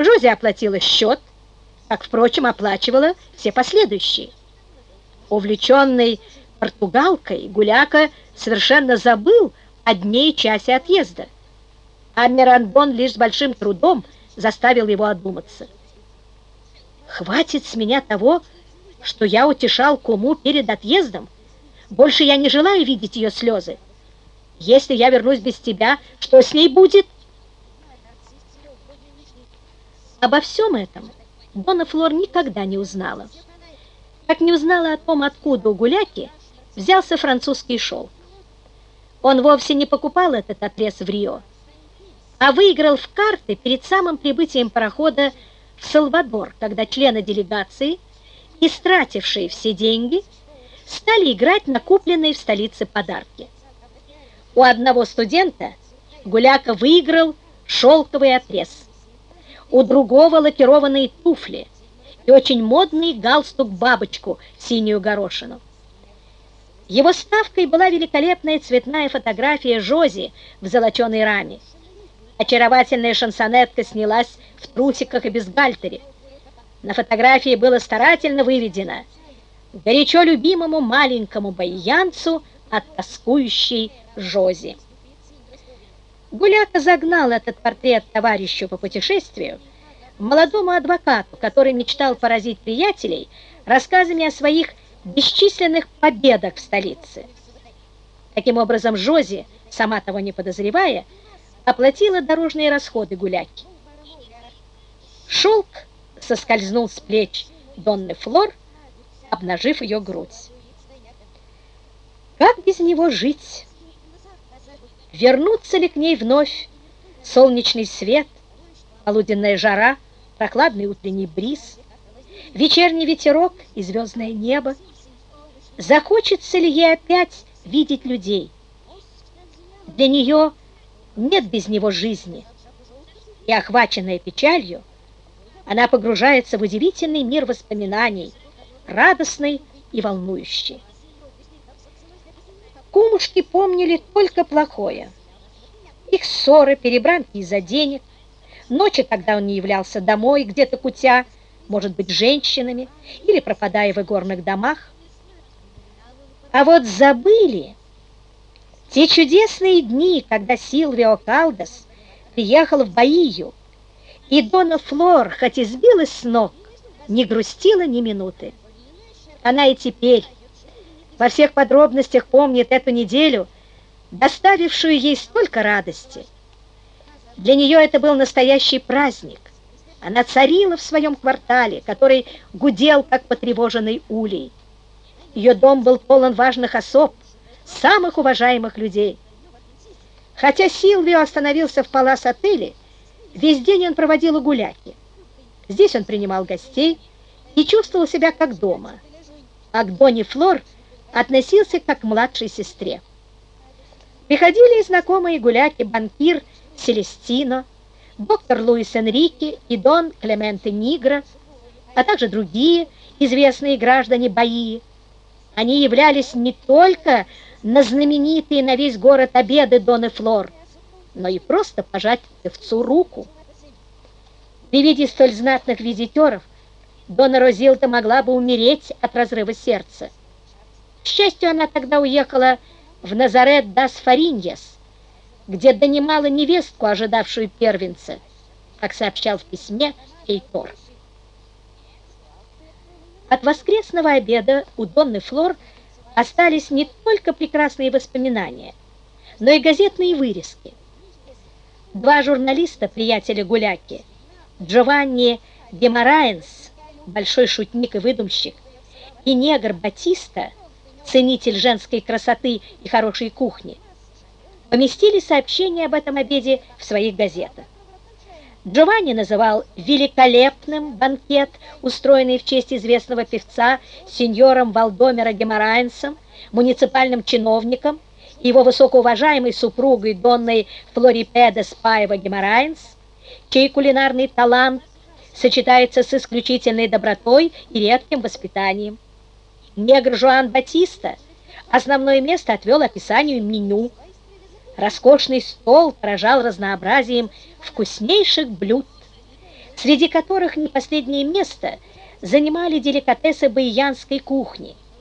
Жози оплатила счет, как, впрочем, оплачивала все последующие. Увлеченный португалкой, Гуляка совершенно забыл о дне и часе отъезда, а Мирандон лишь с большим трудом заставил его одуматься. «Хватит с меня того, что я утешал куму перед отъездом. Больше я не желаю видеть ее слезы. Если я вернусь без тебя, что с ней будет?» Обо всем этом Дона Флор никогда не узнала. Как не узнала о том, откуда у Гуляки взялся французский шелк. Он вовсе не покупал этот отрез в Рио, а выиграл в карты перед самым прибытием парохода в Салвадор, когда члены делегации, истратившие все деньги, стали играть на купленные в столице подарки. У одного студента Гуляка выиграл шелковый отрез, у другого лакированные туфли и очень модный галстук-бабочку синюю горошину. Его ставкой была великолепная цветная фотография Жози в золоченой раме. Очаровательная шансонетка снялась в трусиках и бюстгальтере. На фотографии было старательно выведено горячо любимому маленькому баянцу от тоскующей Жози. Гуляка загнал этот портрет товарищу по путешествию, молодому адвокату, который мечтал поразить приятелей рассказами о своих бесчисленных победах в столице. Таким образом, Жози, сама того не подозревая, оплатила дорожные расходы гуляки. Шелк соскользнул с плеч Донны Флор, обнажив ее грудь. Как без него жить? Вернуться ли к ней вновь солнечный свет, полуденная жара, прохладный утренний бриз, вечерний ветерок и звездное небо? Захочется ли ей опять видеть людей? Для нее нет без него жизни. И, охваченная печалью, она погружается в удивительный мир воспоминаний, радостный и волнующий. Кумушки помнили только плохое. Их ссоры, перебранки из-за денег, ночи, когда он не являлся домой, где-то кутя, может быть, женщинами или пропадая в игорных домах. А вот забыли те чудесные дни, когда Силвио Калдас приехал в Баию, и Дона Флор, хоть и сбилась с ног, не грустила ни минуты. Она и теперь во всех подробностях помнит эту неделю, доставившую ей столько радости. Для нее это был настоящий праздник. Она царила в своем квартале, который гудел, как потревоженный улей. Ее дом был полон важных особ, самых уважаемых людей. Хотя Силвио остановился в палас-отеле, весь день он проводил у гуляки. Здесь он принимал гостей и чувствовал себя как дома, а к Доне Флор относился как к младшей сестре. Приходили и знакомые гуляки банкир Селестино, доктор Луис Энрике и Дон Клементе Нигро, а также другие известные граждане Баии, они являлись не только на знаменитые на весь город обеды Доны Флор, но и просто пожать певцу руку. При виде столь знатных визитеров Дона Розилда могла бы умереть от разрыва сердца. К счастью, она тогда уехала в Назарет дас Фариньес, где донимала невестку, ожидавшую первенца, как сообщал в письме Эйтор. От воскресного обеда у Донны Флор остались не только прекрасные воспоминания, но и газетные вырезки. Два журналиста, приятеля Гуляки, Джованни Гемораенс, большой шутник и выдумщик, и негр Батиста, ценитель женской красоты и хорошей кухни, поместили сообщение об этом обеде в своих газетах. Джованни называл великолепным банкет, устроенный в честь известного певца сеньором Валдомера Геморайнсом, муниципальным чиновником, его высокоуважаемой супругой Донной Флорипеде Спаева Геморайнс, чей кулинарный талант сочетается с исключительной добротой и редким воспитанием. Негр Жуан Батиста основное место отвел описанию меню, Роскошный стол поражал разнообразием вкуснейших блюд. среди которых не последнее место занимали деликатесы баиянской кухни –